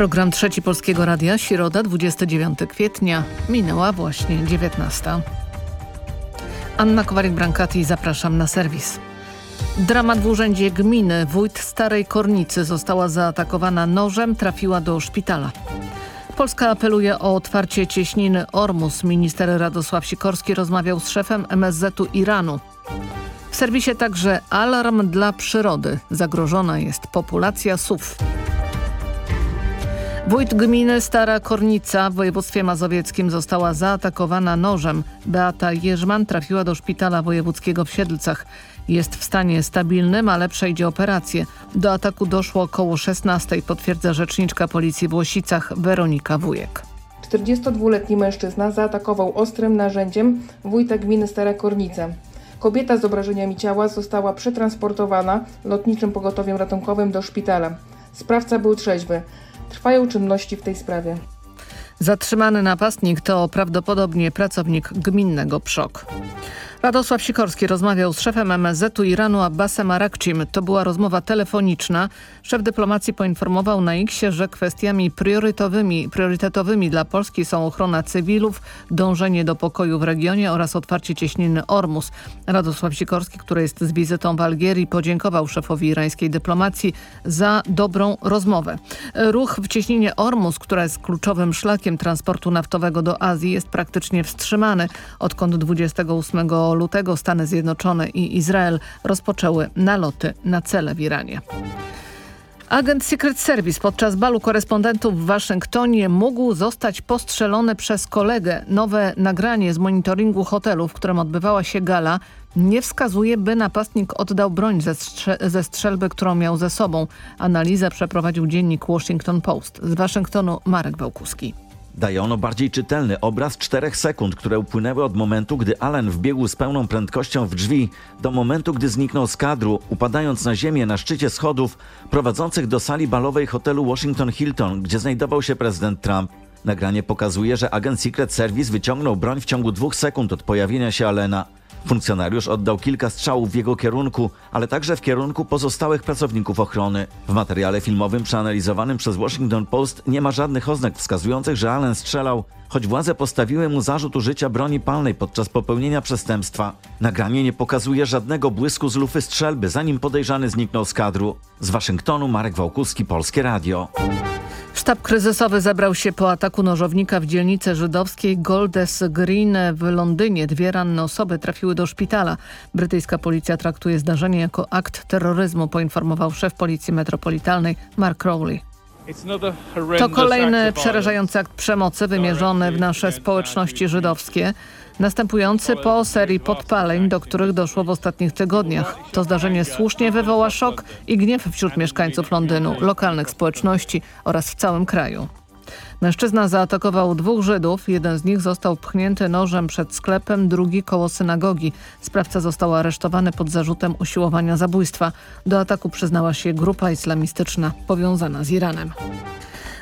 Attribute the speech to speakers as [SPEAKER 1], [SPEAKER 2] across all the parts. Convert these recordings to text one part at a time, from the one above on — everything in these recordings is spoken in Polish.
[SPEAKER 1] Program Trzeci Polskiego Radia, środa 29 kwietnia, minęła właśnie 19. Anna Kowalik-Brankati, zapraszam na serwis. Dramat w urzędzie gminy. Wójt Starej Kornicy została zaatakowana nożem, trafiła do szpitala. Polska apeluje o otwarcie cieśniny Ormus. Minister Radosław Sikorski rozmawiał z szefem MSZ-u Iranu. W serwisie także alarm dla przyrody. Zagrożona jest populacja sów. Wójt gminy Stara Kornica w województwie mazowieckim została zaatakowana nożem. Beata Jerzman trafiła do szpitala wojewódzkiego w Siedlcach. Jest w stanie stabilnym, ale przejdzie operację. Do ataku doszło około 16, potwierdza rzeczniczka policji w Łosicach Weronika Wujek.
[SPEAKER 2] 42-letni mężczyzna zaatakował ostrym narzędziem wójta gminy Stara Kornica. Kobieta z obrażeniami ciała została przetransportowana lotniczym pogotowiem ratunkowym do szpitala. Sprawca był trzeźwy. Trwają czynności w tej sprawie.
[SPEAKER 1] Zatrzymany napastnik to prawdopodobnie pracownik gminnego PSZOK. Radosław Sikorski rozmawiał z szefem MSZ-u Iranu Abbasem Arakcim. To była rozmowa telefoniczna. Szef dyplomacji poinformował na X, że kwestiami priorytetowymi, priorytetowymi dla Polski są ochrona cywilów, dążenie do pokoju w regionie oraz otwarcie cieśniny Ormus. Radosław Sikorski, który jest z wizytą w Algierii, podziękował szefowi irańskiej dyplomacji za dobrą rozmowę. Ruch w cieśninie Ormus, która jest kluczowym szlakiem transportu naftowego do Azji, jest praktycznie wstrzymany, odkąd 28 lutego Stany Zjednoczone i Izrael rozpoczęły naloty na cele w Iranie. Agent Secret Service podczas balu korespondentów w Waszyngtonie mógł zostać postrzelony przez kolegę. Nowe nagranie z monitoringu hotelu, w którym odbywała się gala, nie wskazuje, by napastnik oddał broń ze, strze ze strzelby, którą miał ze sobą. Analizę przeprowadził dziennik Washington Post. Z Waszyngtonu Marek Wałkuski.
[SPEAKER 3] Daje ono bardziej czytelny obraz czterech sekund, które upłynęły od momentu, gdy Allen wbiegł z pełną prędkością w drzwi, do momentu, gdy zniknął z kadru, upadając na ziemię na szczycie schodów prowadzących do sali balowej hotelu Washington Hilton, gdzie znajdował się prezydent Trump. Nagranie pokazuje, że agent Secret Service wyciągnął broń w ciągu dwóch sekund od pojawienia się Allena. Funkcjonariusz oddał kilka strzałów w jego kierunku, ale także w kierunku pozostałych pracowników ochrony. W materiale filmowym przeanalizowanym przez Washington Post nie ma żadnych oznak wskazujących, że Allen strzelał, choć władze postawiły mu zarzut użycia broni palnej podczas popełnienia przestępstwa. Nagranie nie pokazuje żadnego błysku z lufy strzelby, zanim podejrzany zniknął z kadru. Z Waszyngtonu Marek Wałkuski, Polskie Radio.
[SPEAKER 1] Sztab kryzysowy zebrał się po ataku nożownika w dzielnicy żydowskiej Goldes Green w Londynie. Dwie ranne osoby trafiły do szpitala. Brytyjska policja traktuje zdarzenie jako akt terroryzmu, poinformował szef Policji Metropolitalnej Mark Crowley. To kolejny przerażający akt przemocy wymierzony w nasze społeczności żydowskie, następujący po serii podpaleń, do których doszło w ostatnich tygodniach. To zdarzenie słusznie wywoła szok i gniew wśród mieszkańców Londynu, lokalnych społeczności oraz w całym kraju. Mężczyzna zaatakował dwóch Żydów, jeden z nich został pchnięty nożem przed sklepem, drugi koło synagogi. Sprawca został aresztowany pod zarzutem usiłowania zabójstwa. Do ataku przyznała się grupa islamistyczna powiązana z Iranem.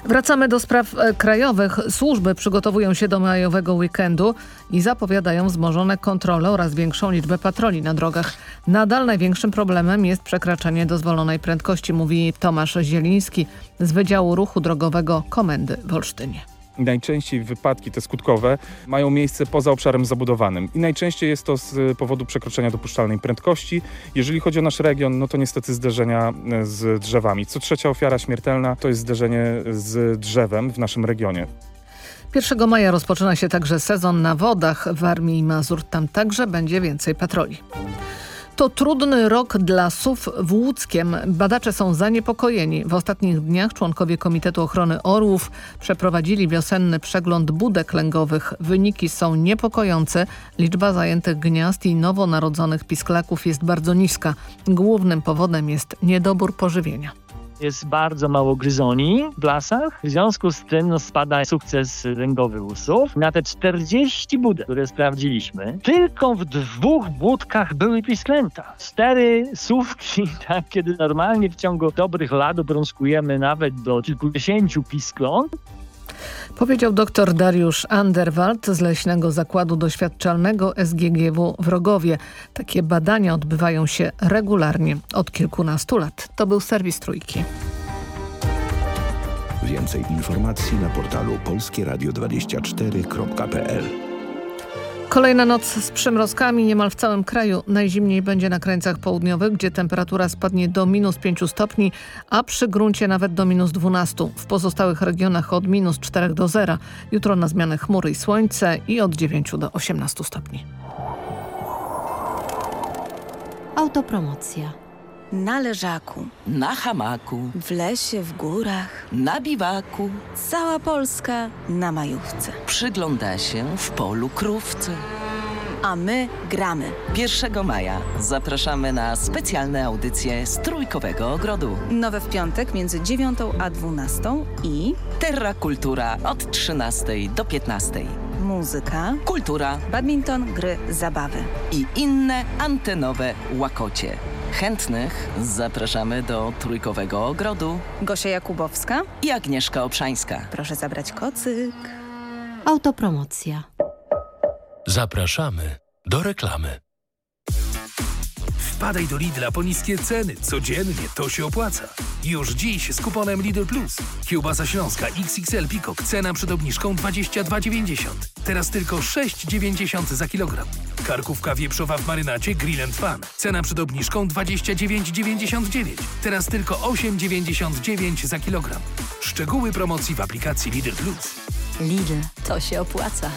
[SPEAKER 1] Wracamy do spraw krajowych. Służby przygotowują się do majowego weekendu i zapowiadają wzmożone kontrole oraz większą liczbę patroli na drogach. Nadal największym problemem jest przekraczanie dozwolonej prędkości, mówi Tomasz Zieliński z Wydziału Ruchu Drogowego Komendy w Olsztynie.
[SPEAKER 4] Najczęściej wypadki te skutkowe mają miejsce poza obszarem zabudowanym i najczęściej jest to z powodu przekroczenia dopuszczalnej prędkości. Jeżeli chodzi o nasz region, no to niestety zderzenia z drzewami. Co trzecia ofiara śmiertelna to jest zderzenie z drzewem w naszym regionie.
[SPEAKER 1] 1 maja rozpoczyna się także sezon na wodach w Armii Mazur. Tam także będzie więcej patroli. To trudny rok dla SUW w Łódzkiem. Badacze są zaniepokojeni. W ostatnich dniach członkowie Komitetu Ochrony Orłów przeprowadzili wiosenny przegląd budek lęgowych. Wyniki są niepokojące. Liczba zajętych gniazd i nowonarodzonych pisklaków jest bardzo niska. Głównym powodem jest niedobór pożywienia.
[SPEAKER 5] Jest bardzo mało gryzoni w lasach. W związku z tym no, spada sukces ręgowy usów. Na te 40 budek, które sprawdziliśmy, tylko w dwóch budkach były pisklęta. Cztery sówki, tak, kiedy normalnie w ciągu dobrych lat obrączkujemy nawet do kilkudziesięciu piskląt,
[SPEAKER 1] Powiedział dr Dariusz Anderwald z Leśnego Zakładu Doświadczalnego SGGW w Rogowie. Takie badania odbywają się regularnie od kilkunastu lat. To był serwis Trójki.
[SPEAKER 6] Więcej informacji na portalu polskieradio24.pl
[SPEAKER 1] Kolejna noc z przymrozkami niemal w całym kraju. Najzimniej będzie na krańcach południowych, gdzie temperatura spadnie do minus 5 stopni, a przy gruncie nawet do minus 12. W pozostałych regionach od minus 4 do 0. Jutro na zmianę chmury i słońce i od 9 do 18 stopni.
[SPEAKER 7] Autopromocja.
[SPEAKER 8] Na leżaku,
[SPEAKER 9] na hamaku,
[SPEAKER 8] w lesie, w górach,
[SPEAKER 9] na biwaku.
[SPEAKER 8] Cała Polska na majówce.
[SPEAKER 9] Przygląda się w polu krówce.
[SPEAKER 8] A my gramy.
[SPEAKER 9] 1 maja zapraszamy na specjalne audycje z Trójkowego Ogrodu.
[SPEAKER 8] Nowe w piątek między 9 a 12 i...
[SPEAKER 9] Terra Kultura od 13 do 15.
[SPEAKER 8] Muzyka,
[SPEAKER 9] kultura,
[SPEAKER 8] badminton, gry, zabawy.
[SPEAKER 9] I inne antenowe łakocie. Chętnych zapraszamy do Trójkowego Ogrodu.
[SPEAKER 8] Gosia Jakubowska
[SPEAKER 9] i Agnieszka Obszańska.
[SPEAKER 8] Proszę zabrać kocyk.
[SPEAKER 7] Autopromocja.
[SPEAKER 10] Zapraszamy do reklamy.
[SPEAKER 11] Wpadaj do Lidla po niskie ceny. Codziennie to się opłaca. Już dziś z kuponem Lidl Plus. Kiełbasa śląska XXL Pikok. Cena przed obniżką 22,90. Teraz tylko 6,90 za kilogram. Karkówka wieprzowa w marynacie Grill Fun. Cena przed obniżką 29,99. Teraz tylko 8,99 za kilogram. Szczegóły promocji w aplikacji Lidl Plus.
[SPEAKER 7] Lidl, to się opłaca.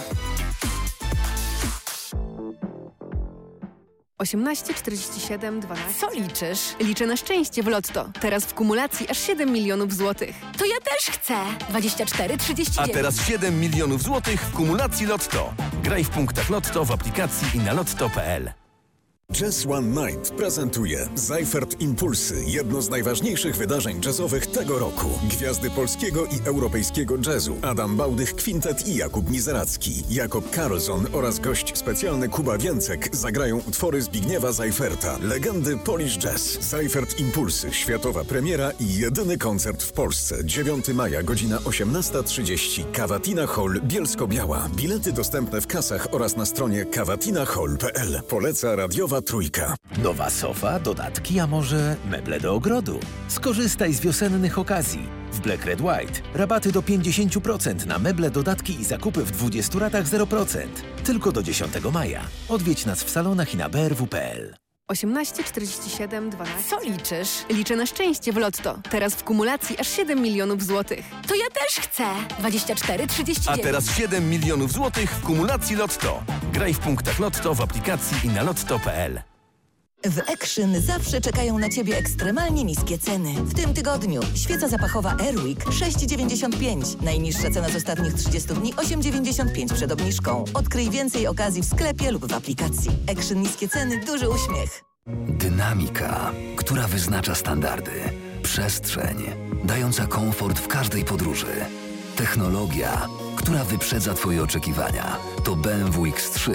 [SPEAKER 12] 18 47 12. Co liczysz? Liczę na szczęście w Lotto. Teraz w kumulacji aż 7 milionów złotych.
[SPEAKER 13] To ja też chcę. 24 39.
[SPEAKER 14] A teraz 7 milionów złotych w kumulacji Lotto. Graj w punktach Lotto w aplikacji i na lotto.pl.
[SPEAKER 15] Jazz One Night prezentuje Seifert Impulsy, jedno z najważniejszych wydarzeń jazzowych tego roku. Gwiazdy polskiego i europejskiego jazzu Adam Bałdych Kwintet i Jakub Mizeracki. Jakob Carlson oraz gość specjalny Kuba Więcek zagrają utwory Zbigniewa Seiferta. Legendy Polish Jazz. Seifert Impulsy, światowa premiera i jedyny koncert w Polsce. 9 maja, godzina 18.30. Kawatina Hall, Bielsko-Biała. Bilety dostępne w kasach oraz na stronie kawatinahall.pl. Poleca radiowa trójka.
[SPEAKER 16] Nowa sofa, dodatki, a może meble do ogrodu? Skorzystaj z wiosennych okazji. W Black Red White rabaty do 50% na meble, dodatki i zakupy w 20 ratach 0%. Tylko do 10 maja. Odwiedź nas w salonach i na brw.pl.
[SPEAKER 12] 18 47 12.
[SPEAKER 13] Co liczysz?
[SPEAKER 12] Liczę na szczęście w Lotto. Teraz w kumulacji aż 7 milionów złotych.
[SPEAKER 13] To ja też chcę. 24 39.
[SPEAKER 14] A teraz 7 milionów złotych w kumulacji Lotto. Graj w punktach Lotto w aplikacji i na lotto.pl.
[SPEAKER 17] W Action zawsze czekają na Ciebie ekstremalnie niskie ceny. W tym tygodniu świeca zapachowa Airwick 6,95. Najniższa cena z ostatnich 30 dni 8,95 przed obniżką. Odkryj więcej okazji w sklepie lub w aplikacji. Action niskie ceny, duży uśmiech.
[SPEAKER 18] Dynamika, która wyznacza standardy. Przestrzeń, dająca komfort w każdej podróży. Technologia, która wyprzedza Twoje oczekiwania. To BMW X3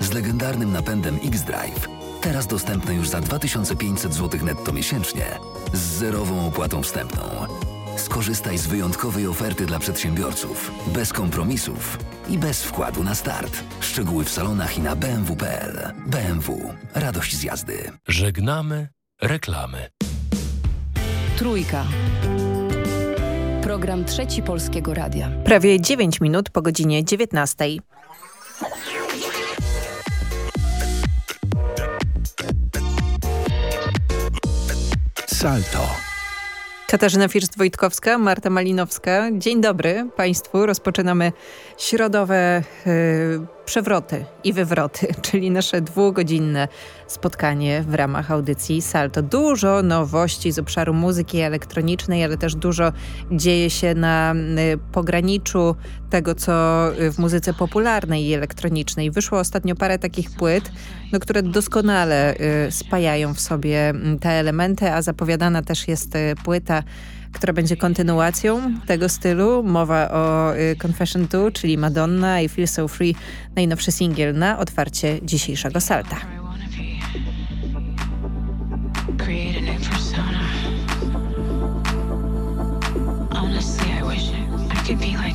[SPEAKER 18] z legendarnym napędem X-Drive Teraz dostępne już za 2500 zł netto miesięcznie z zerową opłatą wstępną. Skorzystaj z wyjątkowej oferty dla przedsiębiorców, bez kompromisów i bez wkładu na start. Szczegóły w salonach i na bmw.pl. BMW. Radość z jazdy.
[SPEAKER 10] Żegnamy reklamy.
[SPEAKER 19] Trójka. Program Trzeci Polskiego Radia.
[SPEAKER 20] Prawie 9 minut po godzinie 19.
[SPEAKER 6] Salto.
[SPEAKER 20] Katarzyna First-Wojtkowska, Marta Malinowska. Dzień dobry Państwu. Rozpoczynamy środowe y, przewroty i wywroty, czyli nasze dwugodzinne spotkanie w ramach audycji Salto. Dużo nowości z obszaru muzyki elektronicznej, ale też dużo dzieje się na y, pograniczu tego, co w muzyce popularnej i elektronicznej. Wyszło ostatnio parę takich płyt, no, które doskonale y, spajają w sobie mm, te elementy, a zapowiadana też jest płyta która będzie kontynuacją tego stylu. Mowa o y, Confession 2, czyli Madonna i Feel So Free, najnowszy singiel na otwarcie dzisiejszego Salta. could be like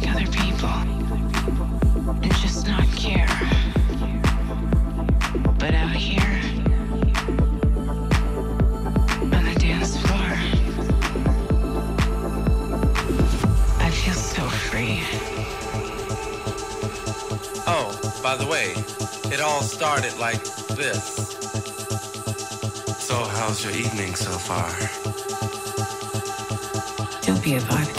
[SPEAKER 21] By the way, it all started like this. So how's your evening so far?
[SPEAKER 22] Don't be a vibe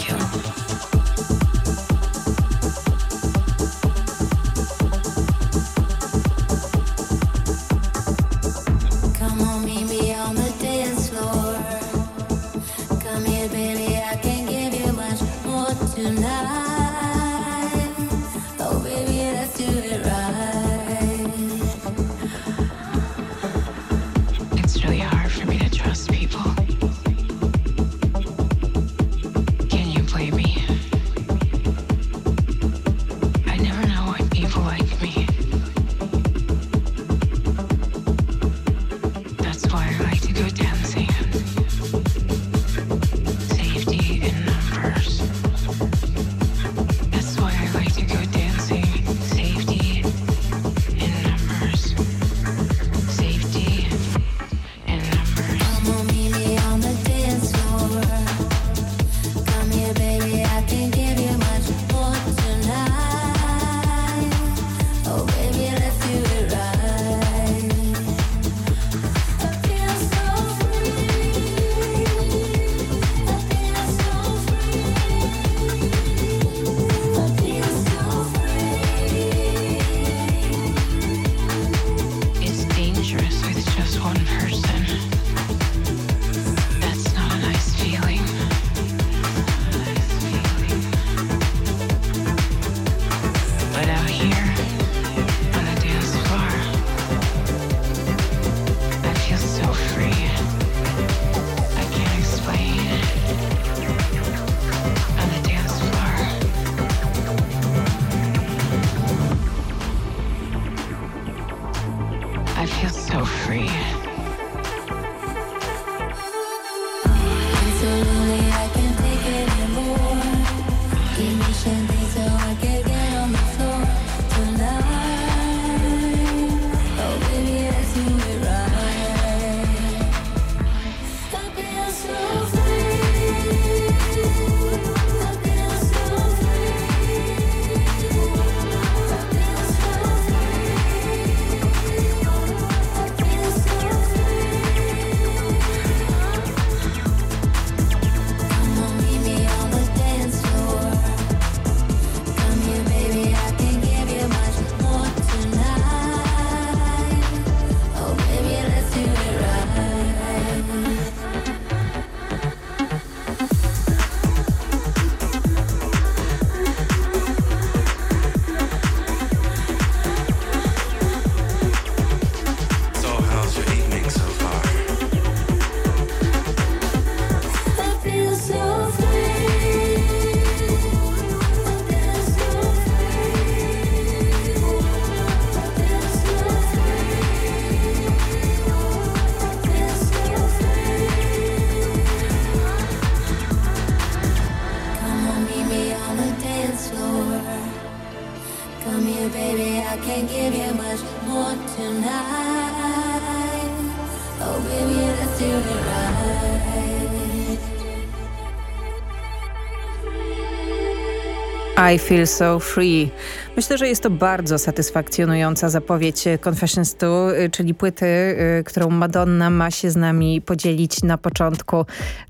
[SPEAKER 20] I Feel So Free. Myślę, że jest to bardzo satysfakcjonująca zapowiedź Confessions 2, y, czyli płyty, y, którą Madonna ma się z nami podzielić na początku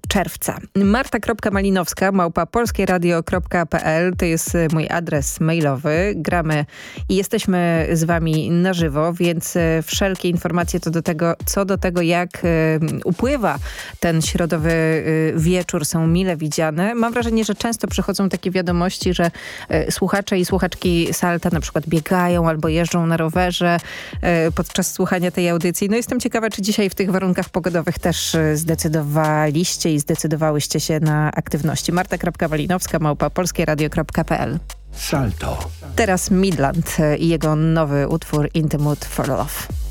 [SPEAKER 20] czerwca. Marta.malinowska, małpa polskieradio.pl to jest y, mój adres mailowy. Gramy i jesteśmy z wami na żywo, więc wszelkie informacje co do tego, co do tego jak upływa ten środowy wieczór są mile widziane. Mam wrażenie, że często przychodzą takie wiadomości, że słuchacze i słuchaczki Salta na przykład biegają albo jeżdżą na rowerze e, podczas słuchania tej audycji. No jestem ciekawa, czy dzisiaj w tych warunkach pogodowych też e, zdecydowaliście i zdecydowałyście się na aktywności. Marta.walinowska, małpa polskieradio.pl
[SPEAKER 6] Salto.
[SPEAKER 20] Teraz Midland e, i jego nowy utwór In the Mood for Love.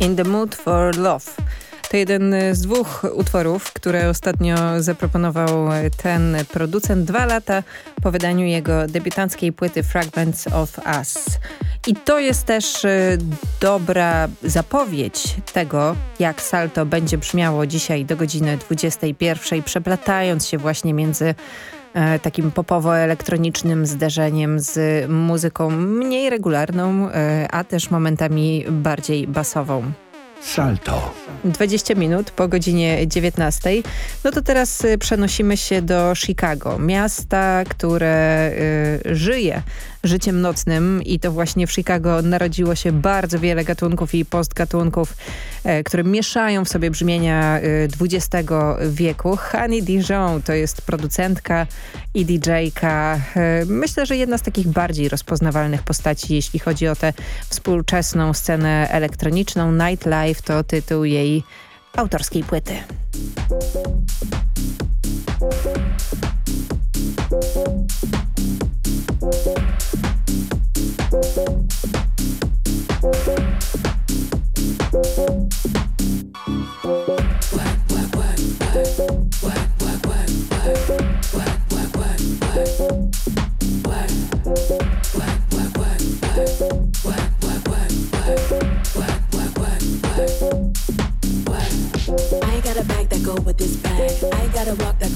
[SPEAKER 20] In the Mood for Love. To jeden z dwóch utworów, które ostatnio zaproponował ten producent dwa lata po wydaniu jego debiutanckiej płyty Fragments of Us. I to jest też y, dobra zapowiedź tego, jak salto będzie brzmiało dzisiaj do godziny 21, przeplatając się właśnie między e, takim popowo-elektronicznym zderzeniem z muzyką mniej regularną, e, a też momentami bardziej basową.
[SPEAKER 6] Salto.
[SPEAKER 20] 20 minut po godzinie 19. No to teraz y, przenosimy się do Chicago, miasta, które y, żyje życiem nocnym i to właśnie w Chicago narodziło się bardzo wiele gatunków i postgatunków, e, które mieszają w sobie brzmienia XX e, wieku. Honey Dijon to jest producentka i DJ-ka. E, myślę, że jedna z takich bardziej rozpoznawalnych postaci, jeśli chodzi o tę współczesną scenę elektroniczną. Nightlife to tytuł jej autorskiej płyty.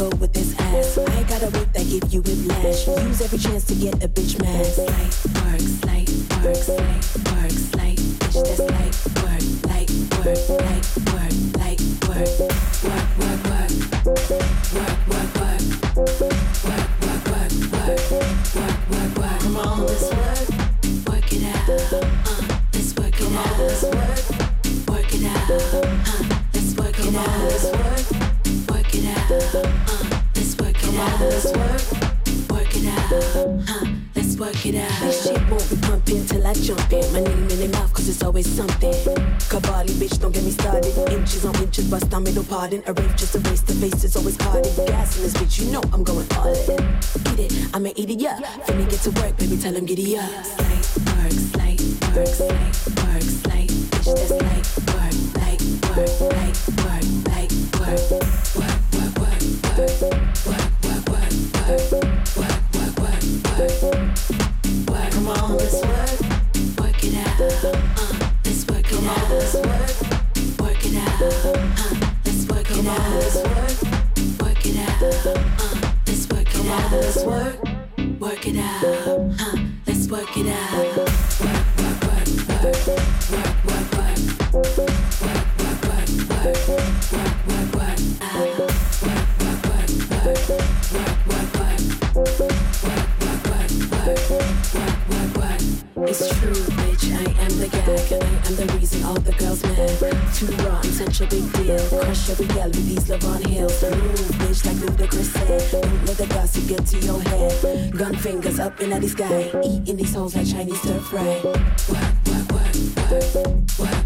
[SPEAKER 23] go with this ass. I got a whip that give you whiplash. Use every chance to get a bitch mad. Pardon. A rave just a race, the face is always carded. Gas in this bitch, you know I'm going all in. Get it, I'm an idiot. Finna get to work, baby, tell him giddy up. Crush every gal with these love on heels Move, bitch, like Ludacris said Don't let the gossip get to your head. Gun fingers up in the sky Eating these hoes like Chinese stir fry. Work, work Work, work, work,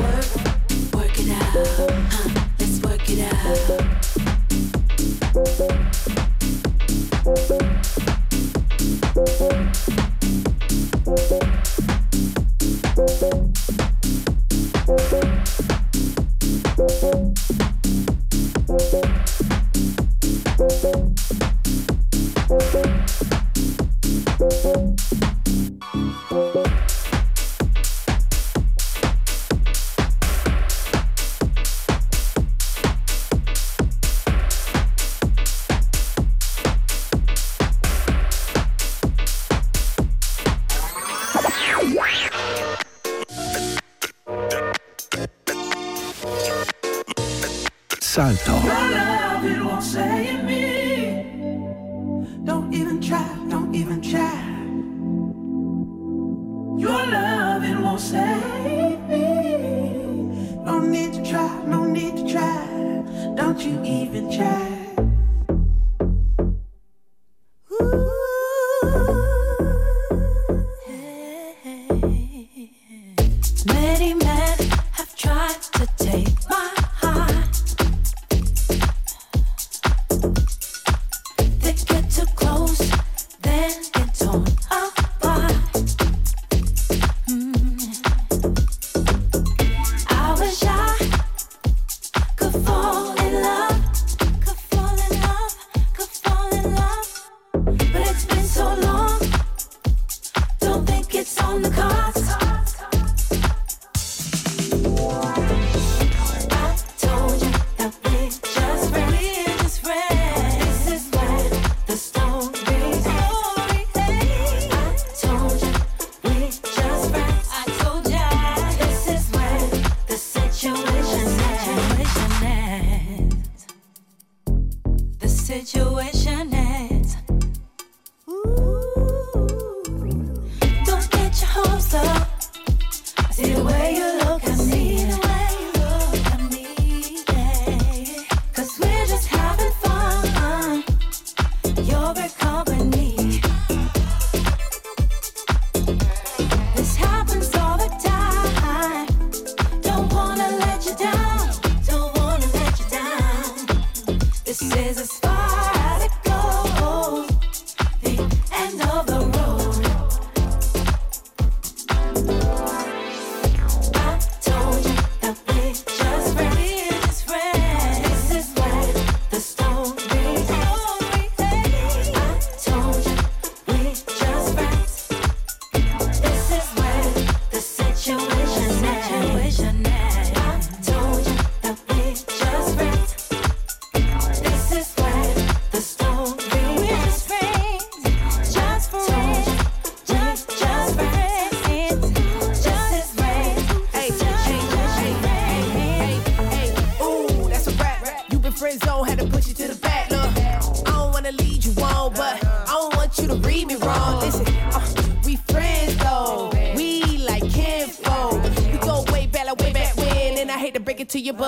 [SPEAKER 23] worth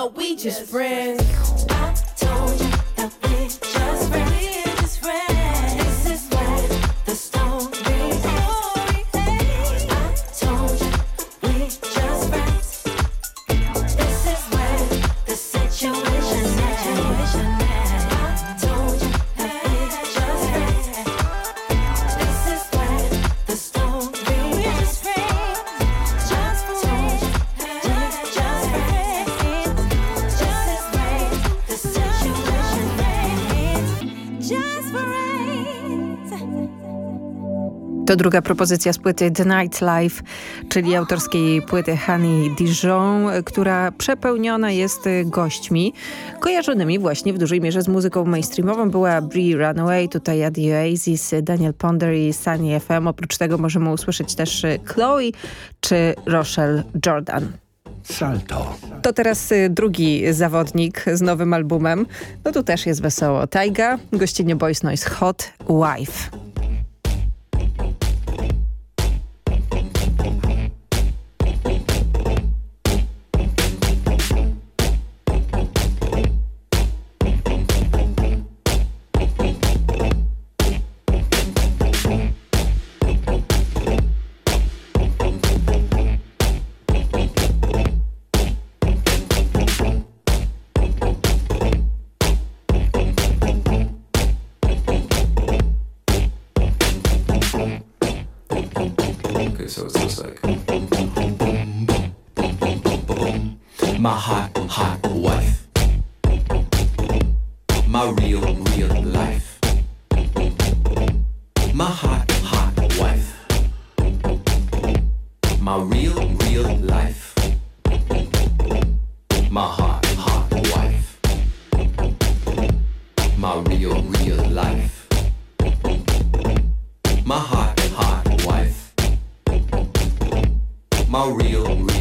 [SPEAKER 23] but we
[SPEAKER 10] just friends.
[SPEAKER 20] To druga propozycja z płyty The Night Life, czyli autorskiej płyty Honey Dijon, która przepełniona jest gośćmi kojarzonymi właśnie w dużej mierze z muzyką mainstreamową. Była Brie Runaway, tutaj The Oasis, Daniel Ponder i Sunny FM. Oprócz tego możemy usłyszeć też Chloe czy Rochelle Jordan.
[SPEAKER 24] Salto.
[SPEAKER 20] To teraz y, drugi zawodnik z nowym albumem. No tu też jest wesoło. Taiga, gościnnie Boys Noise Hot Wife.
[SPEAKER 25] My hot, hot wife, my real,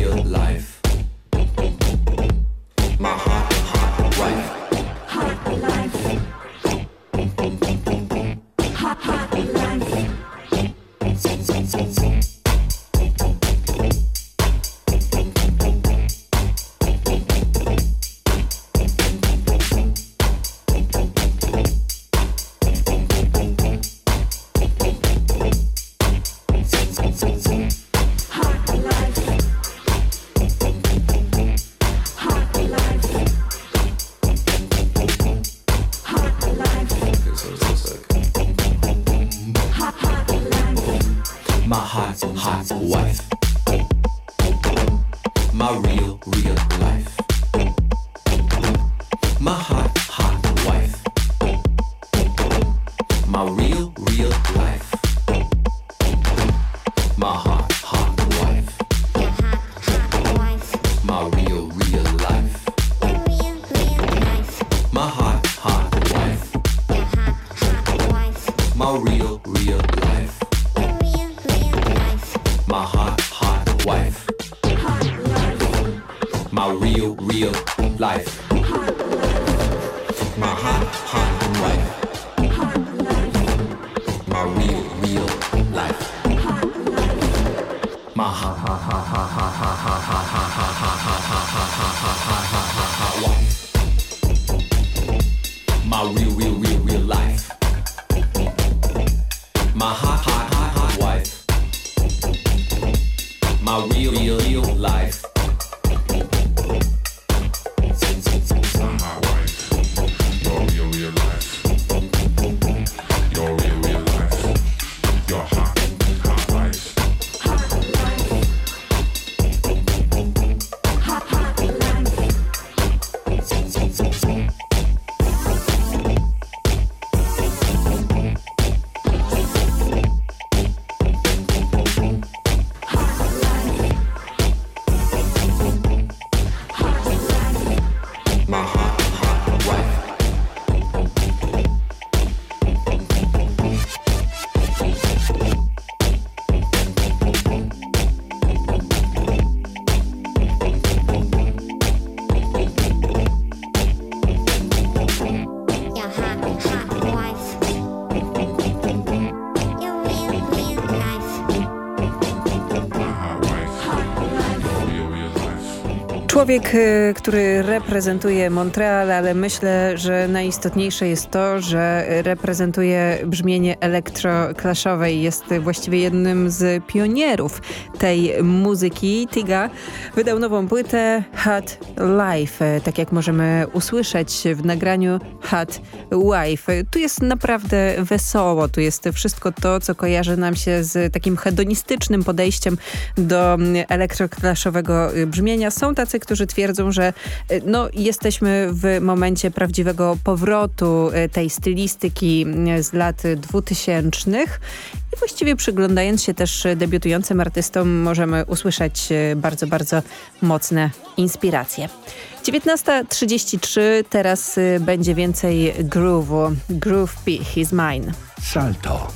[SPEAKER 20] Człowiek, y, który reprezentuje Montreal, ale myślę, że najistotniejsze jest to, że reprezentuje brzmienie elektroklaszowej. Jest właściwie jednym z pionierów tej muzyki. Tiga wydał nową płytę Hot Life, tak jak możemy usłyszeć w nagraniu Hot Wife. Tu jest naprawdę wesoło, tu jest wszystko to, co kojarzy nam się z takim hedonistycznym podejściem do elektroklaszowego brzmienia. Są tacy, którzy twierdzą, że y, no, jesteśmy w momencie prawdziwego powrotu y, tej stylistyki y, z lat 2000 i właściwie przyglądając się też debiutującym artystom możemy usłyszeć bardzo, bardzo mocne inspiracje. 19.33, teraz będzie więcej groove'u. Groove P, He's Mine.
[SPEAKER 6] Salto.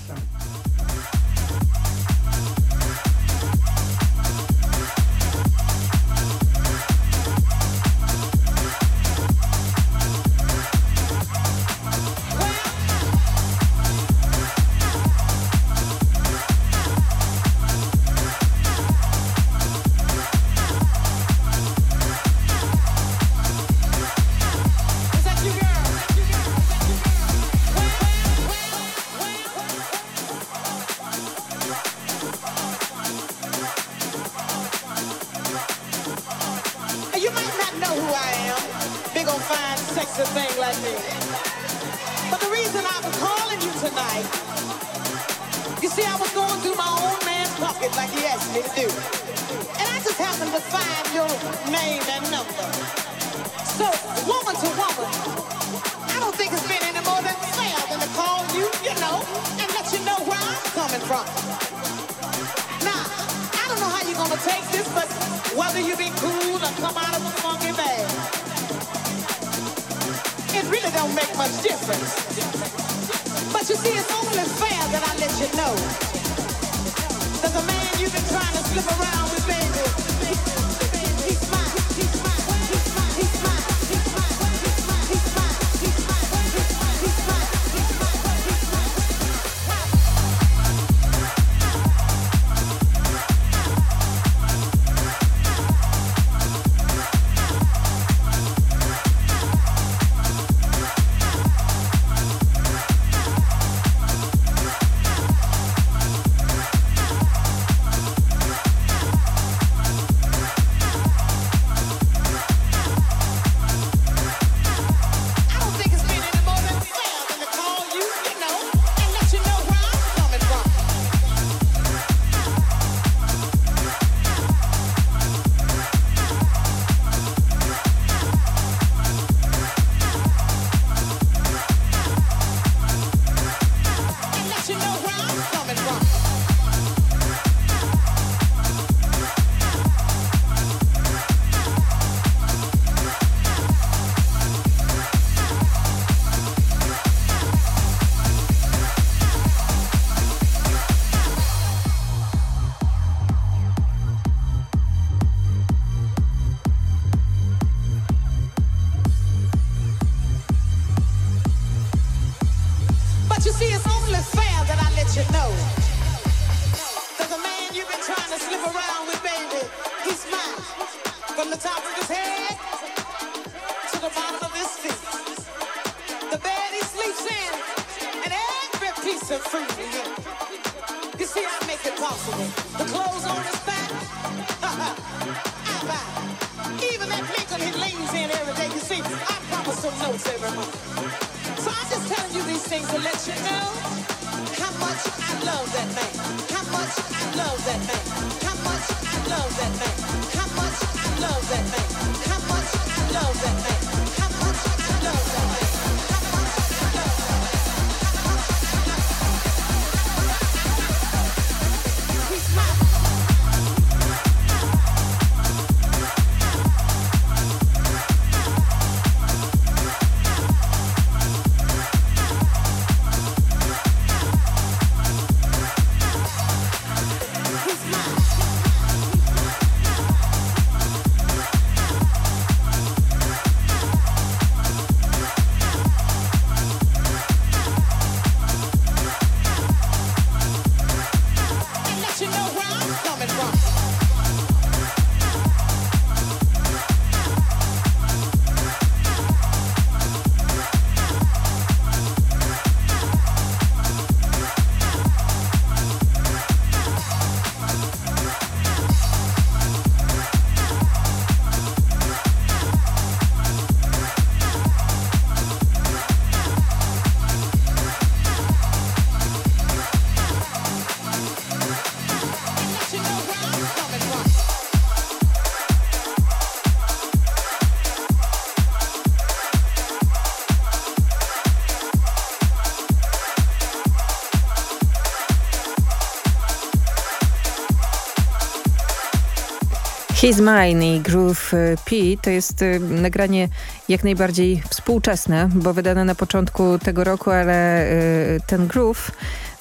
[SPEAKER 26] She's Mine i
[SPEAKER 20] Groove y, P. To jest y, nagranie jak najbardziej współczesne, bo wydane na początku tego roku, ale y, ten groove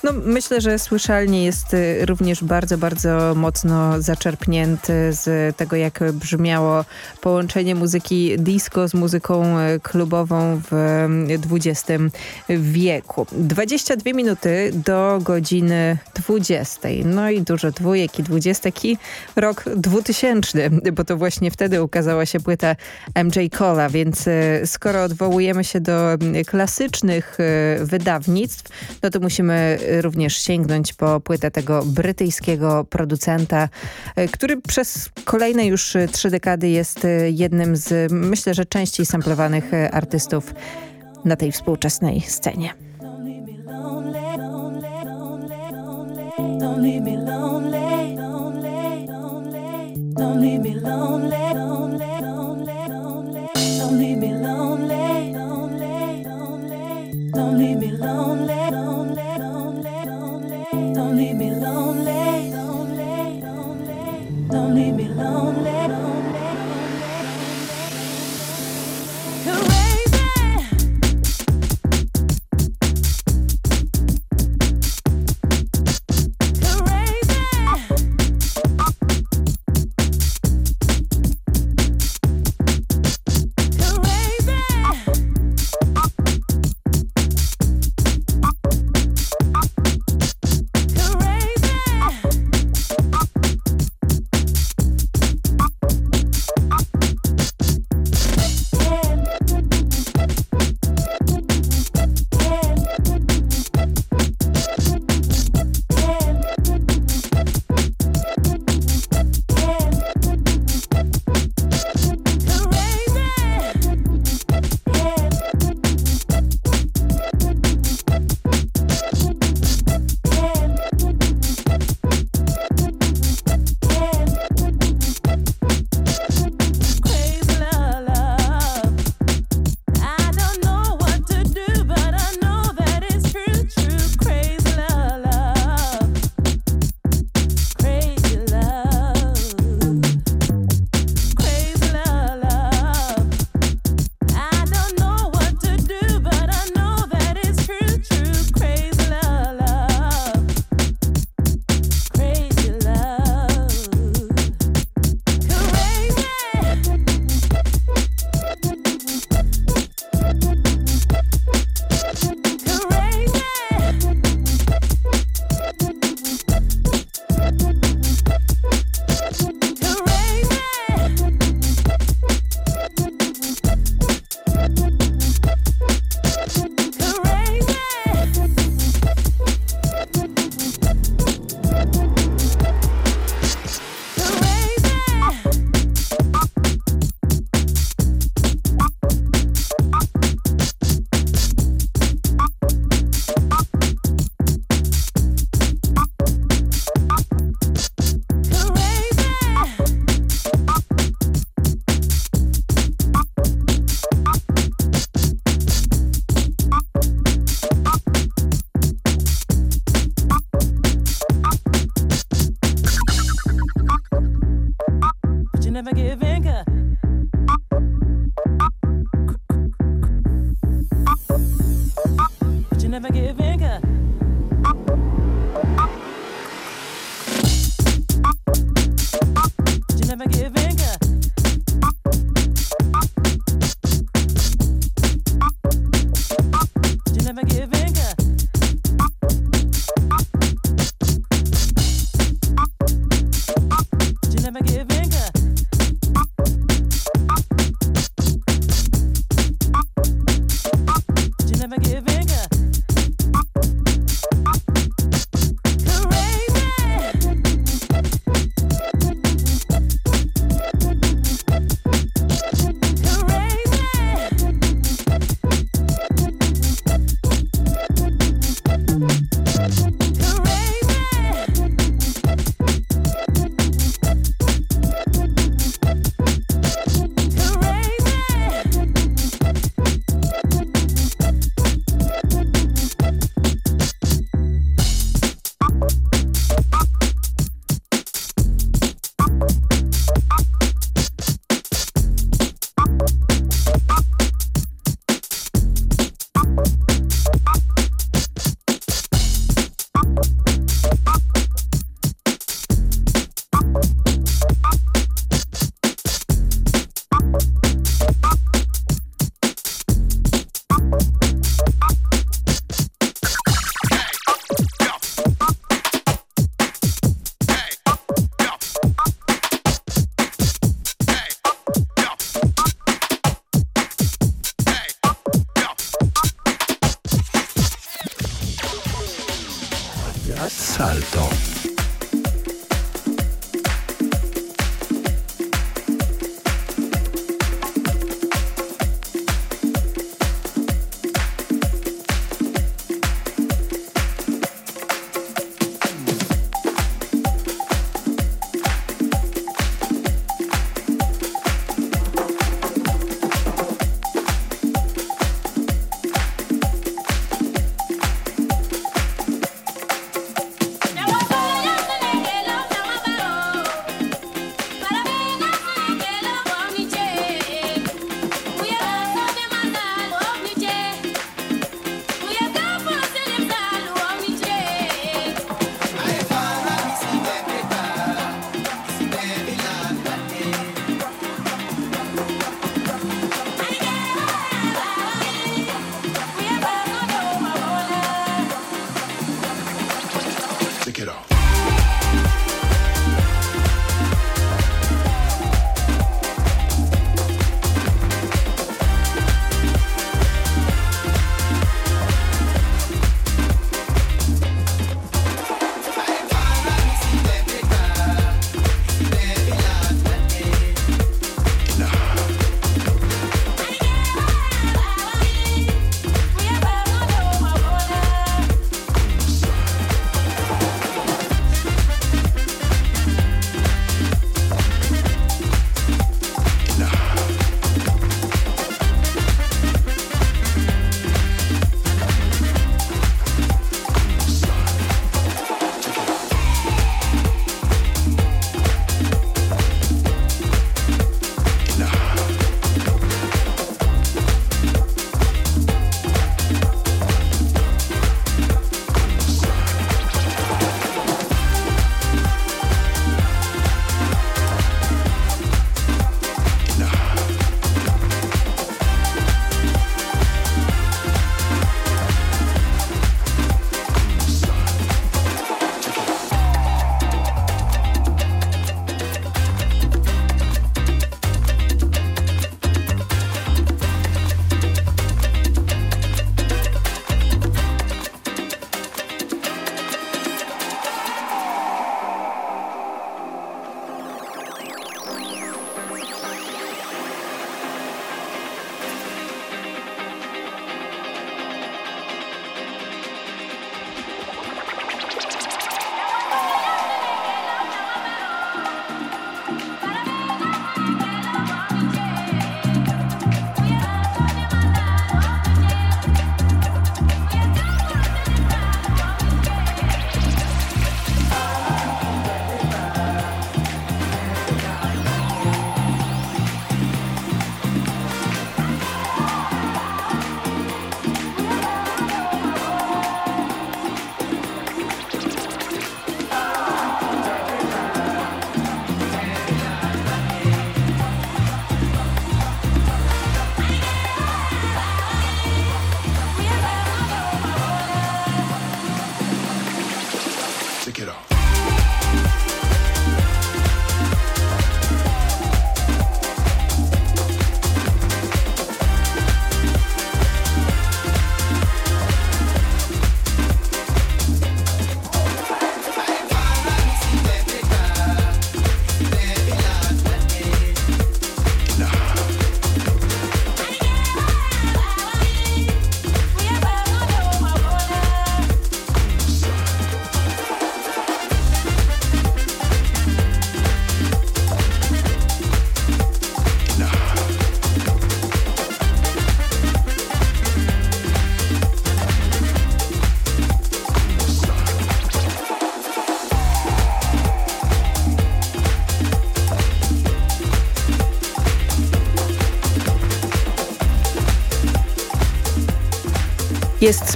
[SPEAKER 20] no, myślę, że słyszalnie jest y, również bardzo, bardzo mocno zaczerpnięty z tego, jak brzmiało połączenie muzyki disco z muzyką y, klubową w y, XX wieku. 22 minuty do godziny 20. No i dużo dwójek i dwudziestek i rok 2000, bo to właśnie wtedy ukazała się płyta MJ Cola, więc skoro odwołujemy się do klasycznych wydawnictw, no to musimy również sięgnąć po płytę tego brytyjskiego producenta, e, który przez kolejne już e, trzy dekady jest e, jednym z, myślę, że częściej samplowanych artystów na tej współczesnej scenie.
[SPEAKER 23] Don't leave me lonely.
[SPEAKER 27] Don't
[SPEAKER 10] leave me lonely.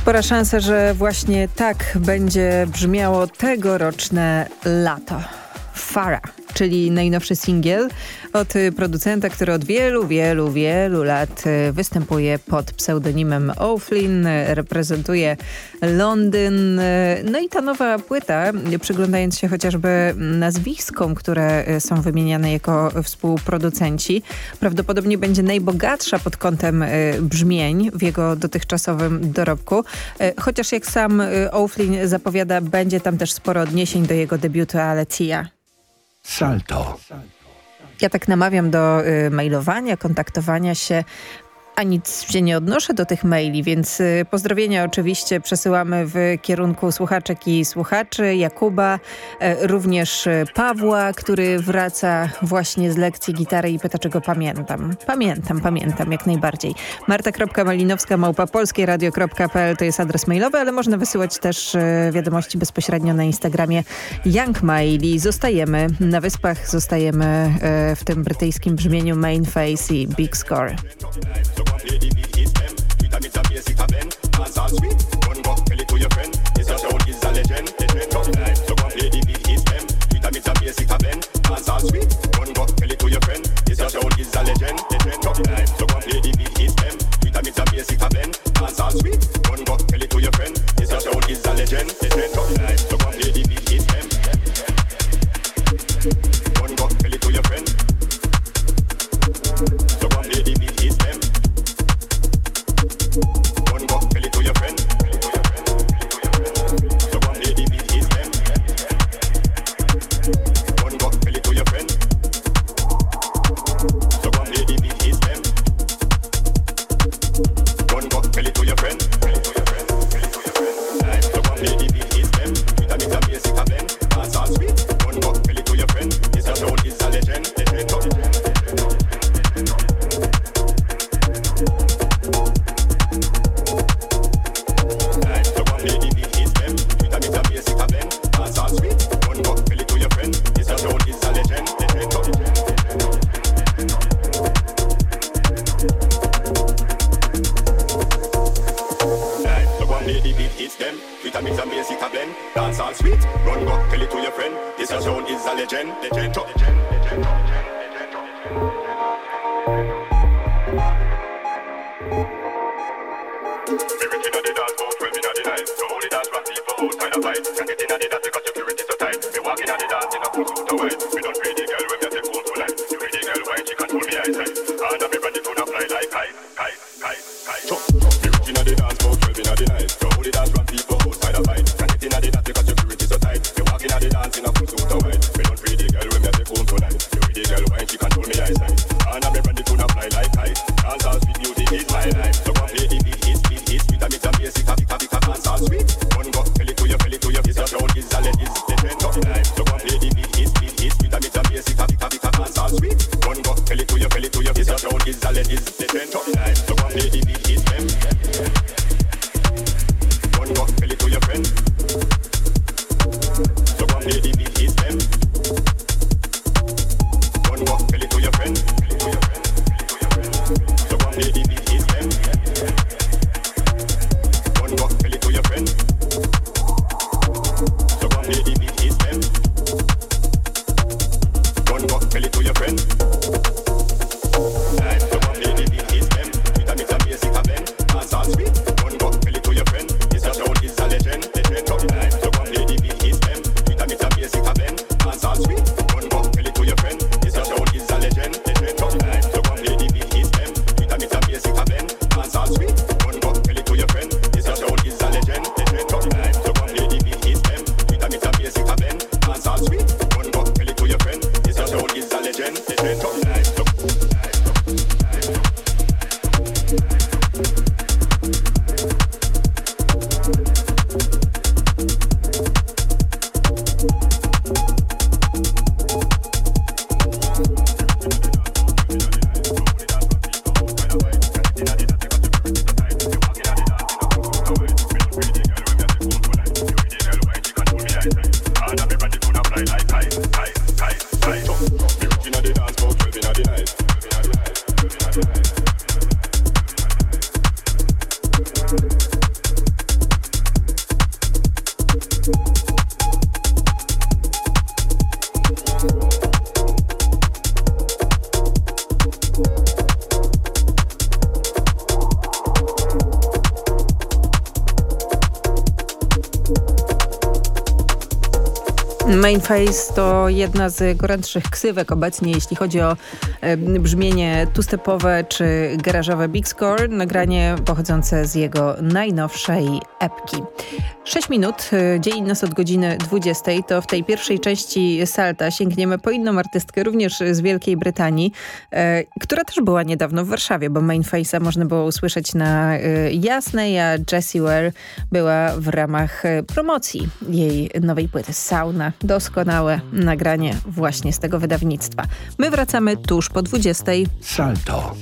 [SPEAKER 10] Spora szansa, że właśnie tak będzie brzmiało tegoroczne lato. Farah
[SPEAKER 20] czyli najnowszy singiel od y, producenta, który od wielu, wielu, wielu lat y, występuje pod pseudonimem O'Flynn, reprezentuje Londyn. Y, no i ta nowa płyta, przyglądając się chociażby nazwiskom, które są wymieniane jako współproducenci, prawdopodobnie będzie najbogatsza pod kątem brzmień w jego dotychczasowym dorobku. Chociaż jak sam O'Flynn zapowiada, będzie tam też sporo odniesień do jego debiutu Aletia.
[SPEAKER 10] Salto.
[SPEAKER 20] Ja tak namawiam do y, mailowania, kontaktowania się, a nic się nie odnoszę do tych maili, więc y, pozdrowienia oczywiście przesyłamy w kierunku słuchaczek i słuchaczy, Jakuba, e, również e, Pawła, który wraca właśnie z lekcji gitary i pyta, czego pamiętam. Pamiętam, pamiętam, jak najbardziej. Marta.malinowska, małpapolskieradio.pl to jest adres mailowy, ale można wysyłać też e, wiadomości bezpośrednio na Instagramie Young Maili. Zostajemy na Wyspach, zostajemy w tym brytyjskim brzmieniu Main Face i Big Score.
[SPEAKER 28] sweet. One go, tell it to your friend. A So come play the beat, hit them. A bass, it a. Dance all sweet. Go, tell it to your friend. This is a legend. Legend live. So come play the beat, hit them. A bit of bass, it a. Dance all sweet. Go, tell it to your friend. This is a legend. Live. Hey.
[SPEAKER 20] Mainface to jedna z gorętszych ksywek obecnie, jeśli chodzi o e, brzmienie two-stepowe czy garażowe Big Score, nagranie pochodzące z jego najnowszej epki. 6 minut e, dzieli nas od godziny 20. To w tej pierwszej części Salta sięgniemy po inną artystkę, również z Wielkiej Brytanii, e, która też była niedawno w Warszawie, bo Mainface'a można było usłyszeć na e, Jasnej, a Jessie Ware była w ramach e, promocji jej nowej płyty Sauna. Doskonałe nagranie właśnie z tego wydawnictwa. My wracamy tuż po 20.
[SPEAKER 10] Salto.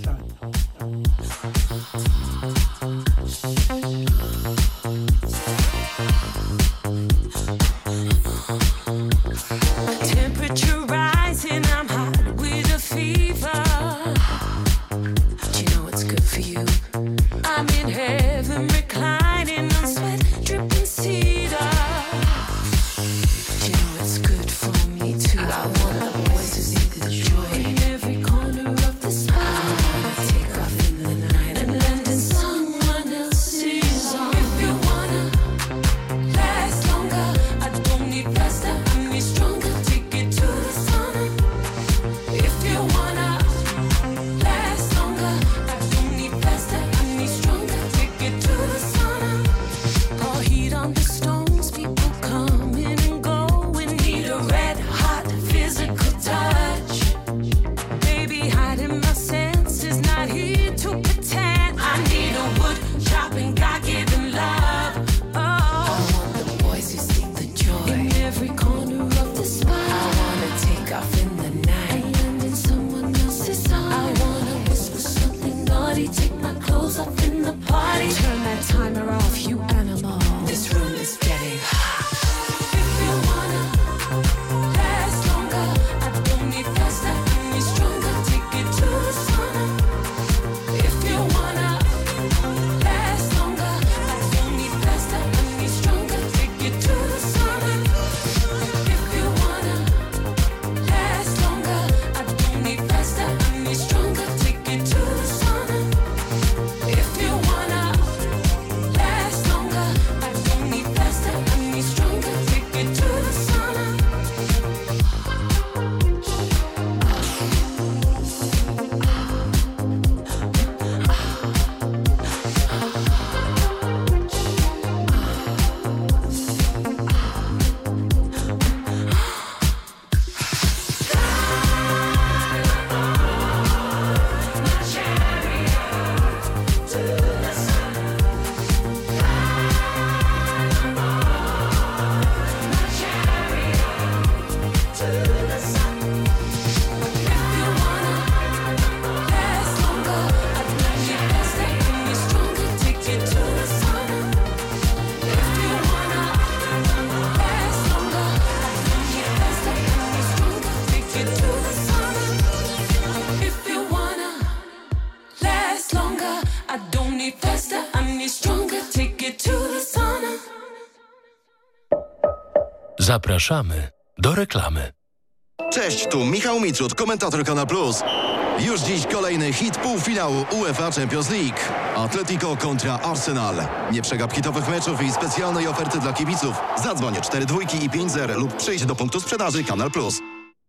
[SPEAKER 29] Zapraszamy do reklamy.
[SPEAKER 30] Cześć, tu Michał Mitrud, komentator Kanal Plus. Już dziś kolejny hit półfinału UEFA Champions League. Atletico kontra Arsenal. Nie przegap hitowych meczów i specjalnej oferty dla kibiców. Zadzwoń 4 dwójki i 5 zer lub przyjdź do punktu sprzedaży Kanal Plus.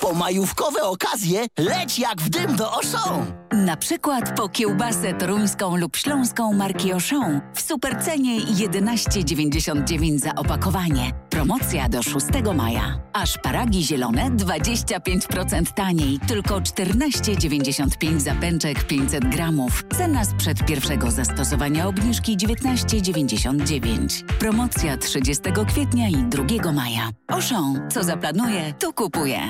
[SPEAKER 31] Po majówkowe okazje leć jak w dym do Auchan.
[SPEAKER 32] Na przykład po kiełbasę toruńską lub śląską marki Auchan w supercenie 11,99 za opakowanie. Promocja do 6 maja. A szparagi zielone 25% taniej, tylko 14,95 za pęczek 500 gramów. Cena sprzed pierwszego zastosowania obniżki 19,99. Promocja 30 kwietnia i 2 maja. Auchan, co zaplanuje, to kupuje.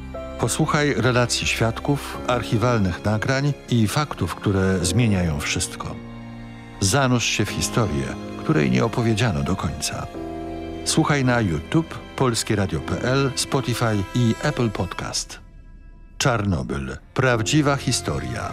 [SPEAKER 24] Posłuchaj relacji świadków, archiwalnych nagrań i faktów, które zmieniają wszystko. Zanurz się w historię, której nie opowiedziano do końca. Słuchaj na YouTube, polskieradio.pl, Spotify i Apple Podcast. Czarnobyl. Prawdziwa historia.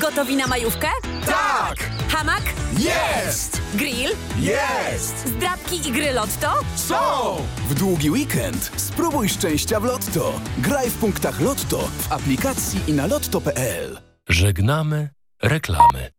[SPEAKER 8] Gotowi na majówkę?
[SPEAKER 33] Tak!
[SPEAKER 8] Hamak?
[SPEAKER 33] Jest!
[SPEAKER 8] Grill?
[SPEAKER 33] Jest!
[SPEAKER 8] Zdrabki i gry Lotto?
[SPEAKER 33] Są!
[SPEAKER 34] W długi weekend spróbuj szczęścia w Lotto. Graj w punktach Lotto w aplikacji i na lotto.pl.
[SPEAKER 29] Żegnamy reklamy.